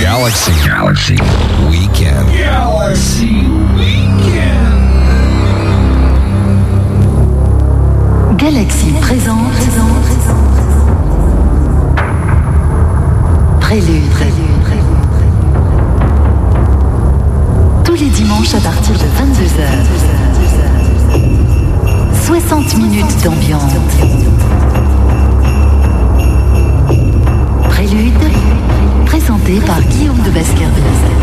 Galaxy. Galaxy. Weekend. Galaxy Weekend. Galaxy présente. Prélude. Tous les dimanches à partir de 22h. 60 minutes d'ambiance. Présenté par Guillaume de Baskerville.